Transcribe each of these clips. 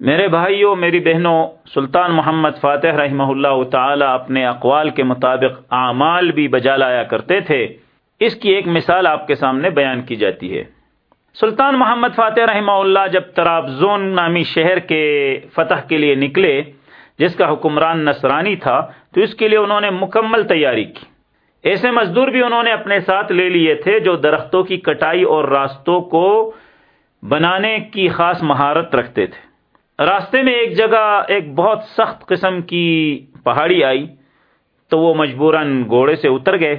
میرے بھائیوں، میری بہنوں، سلطان محمد فاتح رحمہ اللہ تعالی اپنے اقوال کے مطابق اعمال بھی بجا لایا کرتے تھے۔ اس کی ایک مثال آپ کے سامنے بیان کی جاتی ہے۔ سلطان محمد فاتح رحمہ اللہ جب ترابزون نامی شہر کے فتح کے لیے نکلے، جس کا حکمران نصرانی تھا، تو اس کے لیے انہوں نے مکمل تیاری کی۔ ایسے مزدور بھی انہوں نے اپنے ساتھ لے لیے تھے جو درختوں کی کٹائی اور راستوں کو بنانے کی خاص مہارت رکھتے تھے۔ راستے میں ایک جگہ ایک بہت سخت قسم کی پہاڑی آئی تو وہ مجبوراً گھوڑے سے اتر گئے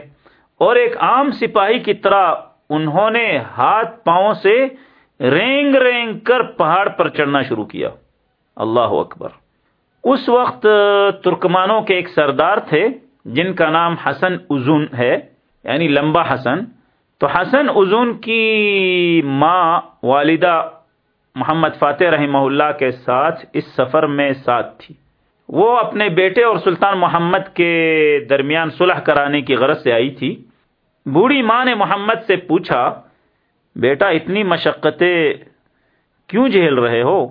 اور ایک عام سپاہی کی طرح انہوں نے ہاتھ پاؤں سے رینگ رینگ کر پہاڑ پر چڑھنا شروع کیا۔ اللہ اکبر۔ اس وقت ترکمانوں کے ایک سردار تھے جن کا نام حسن ازون ہے یعنی لمبا حسن۔ تو حسن ازون کی ماں والدہ محمد فاتح رحمہ اللہ کے ساتھ اس سفر میں ساتھ تھی۔ وہ اپنے بیٹے اور سلطان محمد کے درمیان صلح کرانے کی غرض سے آئی تھی۔ بوڑھی ماں نے محمد سے پوچھا، بیٹا، اتنی مشقتیں کیوں جھیل رہے ہو؟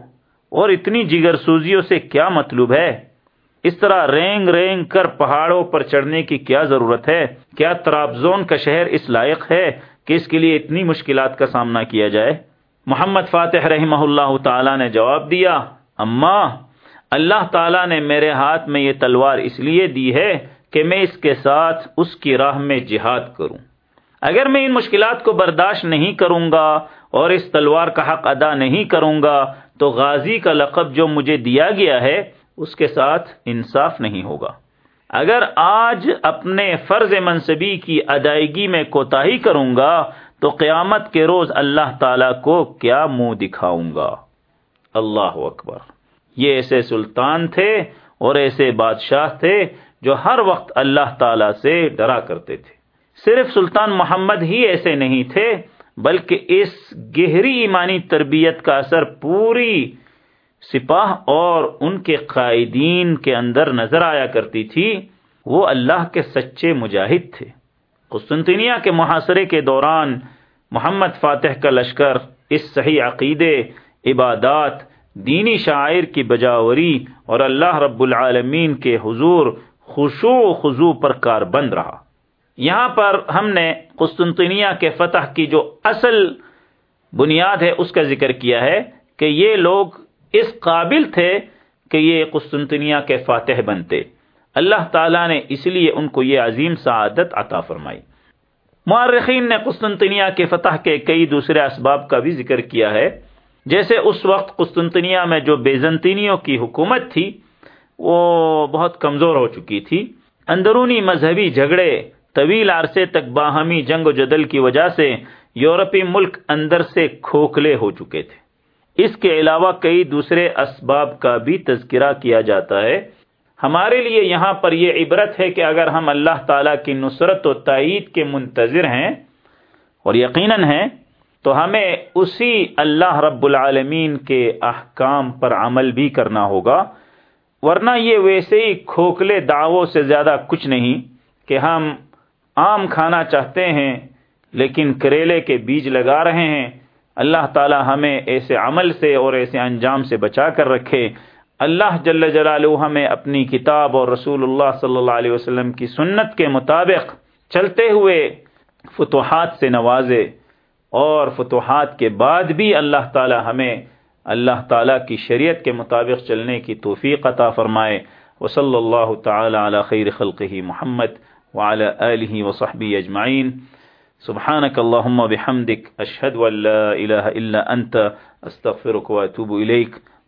اور اتنی جگر سوزیوں سے کیا مطلوب ہے؟ اس طرح رینگ رینگ کر پہاڑوں پر چڑھنے کی کیا ضرورت ہے؟ کیا ترابزون کا شہر اس لائق ہے کہ اس کے لیے اتنی مشکلات کا سامنا کیا جائے؟ محمد فاتح رحمہ اللہ تعالی نے جواب دیا، اما، اللہ تعالی نے میرے ہاتھ میں یہ تلوار اس لیے دی ہے کہ میں اس کے ساتھ اس کی راہ میں جہاد کروں۔ اگر میں ان مشکلات کو برداشت نہیں کروں گا اور اس تلوار کا حق ادا نہیں کروں گا، تو غازی کا لقب جو مجھے دیا گیا ہے، اس کے ساتھ انصاف نہیں ہوگا۔ اگر آج اپنے فرض منصبی کی ادائیگی میں کوتاہی کروں گا تو قیامت کے روز اللہ تعالی کو کیا منہ دکھاؤں گا؟ اللہ اکبر۔ یہ ایسے سلطان تھے اور ایسے بادشاہ تھے جو ہر وقت اللہ تعالی سے ڈرا کرتے تھے۔ صرف سلطان محمد ہی ایسے نہیں تھے، بلکہ اس گہری ایمانی تربیت کا اثر پوری سپاہ اور ان کے قائدین کے اندر نظر آیا کرتی تھی۔ وہ اللہ کے سچے مجاہد تھے۔ قسطنطنیہ کے محاصرے کے دوران محمد فاتح کا لشکر اس صحیح عقیدے، عبادات، دینی شاعر کی بجاوری اور اللہ رب العالمین کے حضور خوشو خضو پر کار بند رہا۔ یہاں پر ہم نے قسطنطنیہ کے فتح کی جو اصل بنیاد ہے، اس کا ذکر کیا ہے کہ یہ لوگ اس قابل تھے کہ یہ قسطنطنیہ کے فاتح بنتے۔ اللہ تعالیٰ نے اس لیے ان کو یہ عظیم سعادت عطا فرمائی۔ معرخین نے قسطنطنیہ کے فتح کے کئی دوسرے اسباب کا بھی ذکر کیا ہے۔ جیسے اس وقت قسطنطنیہ میں جو بیزنطینیوں کی حکومت تھی، وہ بہت کمزور ہو چکی تھی۔ اندرونی مذہبی جھگڑے طویل عرصے تک باہمی جنگ و جدل کی وجہ سے یورپی ملک اندر سے کھوکھلے ہو چکے تھے۔ اس کے علاوہ کئی دوسرے اسباب کا بھی تذکرہ کیا جاتا ہے۔ ہمارے لیے یہاں پر یہ عبرت ہے کہ اگر ہم اللہ تعالی کی نصرت و تائید کے منتظر ہیں اور یقیناً ہیں، تو ہمیں اسی اللہ رب العالمین کے احکام پر عمل بھی کرنا ہوگا۔ ورنہ یہ ویسے ہی کھوکھلے دعووں سے زیادہ کچھ نہیں کہ ہم آم کھانا چاہتے ہیں لیکن کریلے کے بیج لگا رہے ہیں۔ اللہ تعالی ہمیں ایسے عمل سے اور ایسے انجام سے بچا کر رکھے۔ اللہ جل جلالہ ہمیں اپنی کتاب اور رسول اللہ صلی اللہ علیہ وسلم کی سنت کے مطابق چلتے ہوئے فتوحات سے نوازے اور فتوحات کے بعد بھی اللہ تعالی ہمیں اللہ تعالی کی شریعت کے مطابق چلنے کی توفیق عطا فرمائے۔ وصلی اللہ تعالی علی خیر خلقہ محمد وعلى آلہ وصحبہ اجمعین۔ سبحانك اللهم بحمدك أشهد أن لا إله إلا أنت أستغفرك وأتوب إليك